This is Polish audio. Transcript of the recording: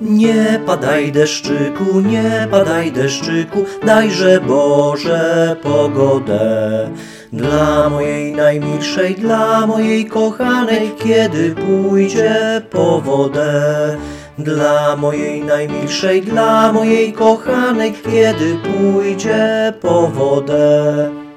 Nie padaj deszczyku, nie padaj deszczyku, dajże Boże pogodę. Dla mojej najmilszej, dla mojej kochanej, kiedy pójdzie po wodę. Dla mojej najmilszej, dla mojej kochanej, kiedy pójdzie po wodę.